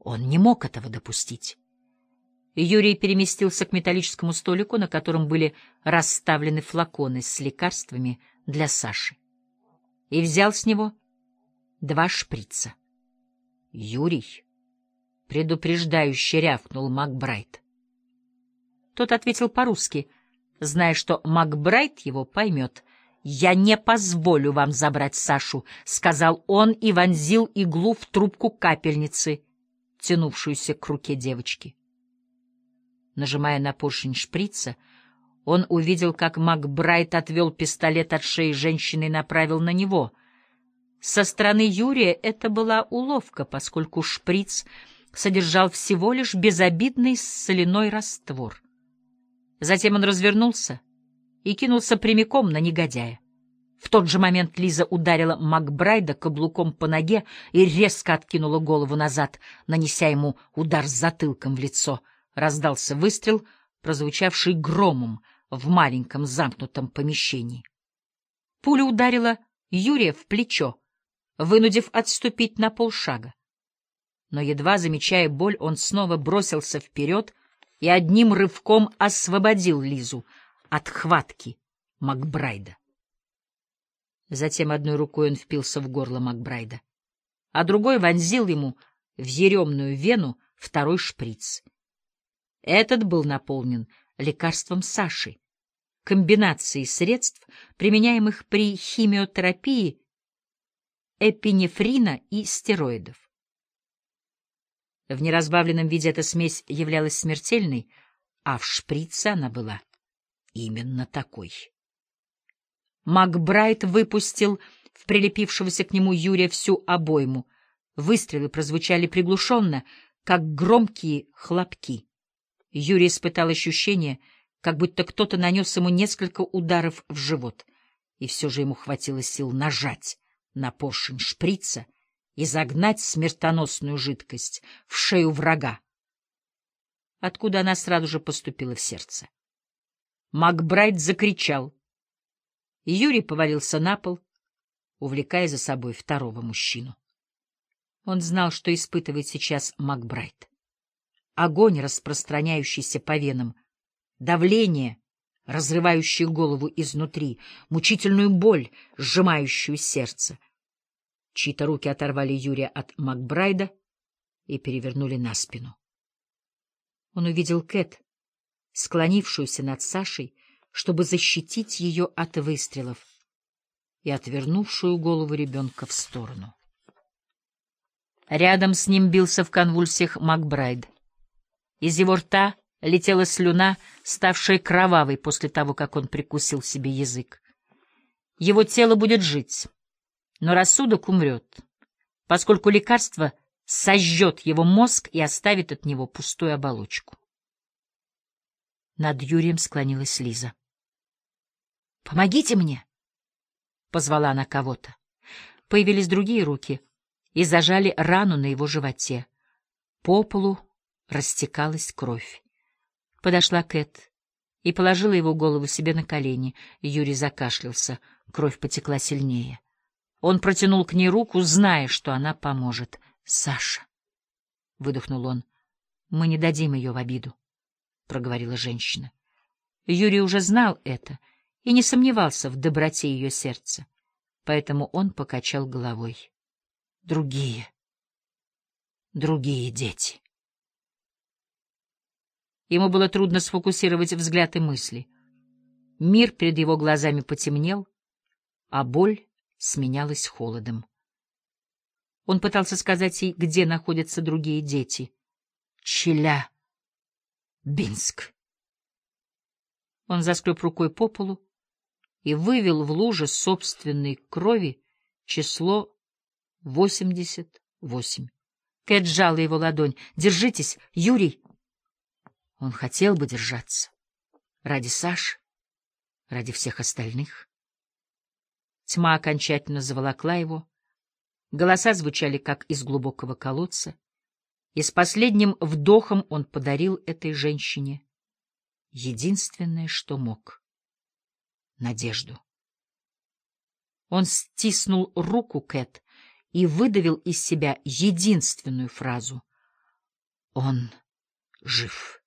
Он не мог этого допустить. Юрий переместился к металлическому столику, на котором были расставлены флаконы с лекарствами для Саши, и взял с него два шприца. Юрий предупреждающе рявкнул Макбрайт. Тот ответил по-русски, зная, что Макбрайт его поймет. «Я не позволю вам забрать Сашу», — сказал он и вонзил иглу в трубку капельницы, тянувшуюся к руке девочки. Нажимая на поршень шприца, он увидел, как Макбрайт отвел пистолет от шеи женщины и направил на него. Со стороны Юрия это была уловка, поскольку шприц содержал всего лишь безобидный соляной раствор. Затем он развернулся и кинулся прямиком на негодяя. В тот же момент Лиза ударила Макбрайда каблуком по ноге и резко откинула голову назад, нанеся ему удар с затылком в лицо. Раздался выстрел, прозвучавший громом в маленьком замкнутом помещении. Пуля ударила Юрия в плечо, вынудив отступить на полшага. Но, едва замечая боль, он снова бросился вперед и одним рывком освободил Лизу от хватки Макбрайда. Затем одной рукой он впился в горло Макбрайда, а другой вонзил ему в еремную вену второй шприц. Этот был наполнен лекарством Саши, комбинацией средств, применяемых при химиотерапии эпинефрина и стероидов. В неразбавленном виде эта смесь являлась смертельной, а в шприце она была именно такой. Макбрайт выпустил в прилепившегося к нему Юрия всю обойму. Выстрелы прозвучали приглушенно, как громкие хлопки. Юрий испытал ощущение, как будто кто-то нанес ему несколько ударов в живот, и все же ему хватило сил нажать на поршень шприца и загнать смертоносную жидкость в шею врага, откуда она сразу же поступила в сердце. Макбрайт закричал. Юрий повалился на пол, увлекая за собой второго мужчину. Он знал, что испытывает сейчас Макбрайт. Огонь, распространяющийся по венам, давление, разрывающее голову изнутри, мучительную боль, сжимающую сердце. Чьи-то руки оторвали Юрия от Макбрайда и перевернули на спину. Он увидел Кэт, склонившуюся над Сашей, чтобы защитить ее от выстрелов, и отвернувшую голову ребенка в сторону. Рядом с ним бился в конвульсиях Макбрайд. Из его рта летела слюна, ставшая кровавой после того, как он прикусил себе язык. Его тело будет жить, но рассудок умрет, поскольку лекарство сожжет его мозг и оставит от него пустую оболочку. Над Юрием склонилась Лиза. «Помогите мне!» — позвала она кого-то. Появились другие руки и зажали рану на его животе. По полу растекалась кровь. Подошла Кэт и положила его голову себе на колени. Юрий закашлялся, кровь потекла сильнее. Он протянул к ней руку, зная, что она поможет. «Саша!» — выдохнул он. «Мы не дадим ее в обиду» проговорила женщина. Юрий уже знал это и не сомневался в доброте ее сердца, поэтому он покачал головой. Другие, другие дети. Ему было трудно сфокусировать взгляд и мысли. Мир перед его глазами потемнел, а боль сменялась холодом. Он пытался сказать ей, где находятся другие дети. Челя Бинск. Он заскреб рукой по полу и вывел в луже собственной крови число восемьдесят восемь. Кэт сжала его ладонь. «Держитесь, Юрий!» Он хотел бы держаться. Ради Саши, ради всех остальных. Тьма окончательно заволокла его. Голоса звучали, как из глубокого колодца и с последним вдохом он подарил этой женщине единственное, что мог — надежду. Он стиснул руку Кэт и выдавил из себя единственную фразу Он жив.